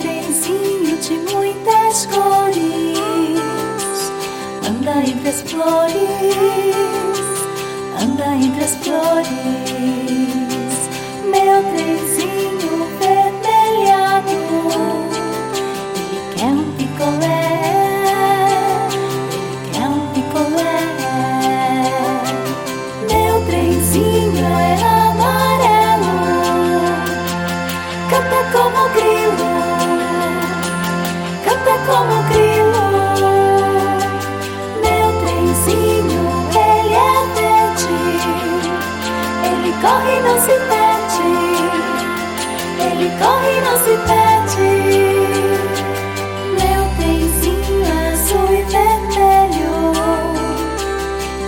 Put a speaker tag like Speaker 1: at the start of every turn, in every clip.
Speaker 1: Trenzinho de muitas cores. Anda entre as flores, anda entre as flores. Meu trenzinho vermelhado, ele quer um picolé, ele quer um picolé. Meu trenzinho é amarelo, canta como grilo, corre e não se perde, ele corre não se perde. Meu trenzinho azul e vermelho,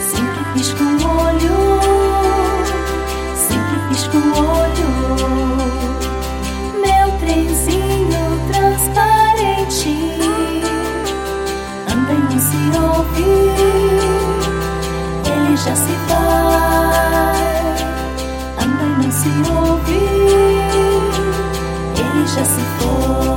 Speaker 1: sempre pisca um olho, sempre pisca um olho. Meu trenzinho transparente anda não se ouve, ele já se vai se ouviu, ele já se foi.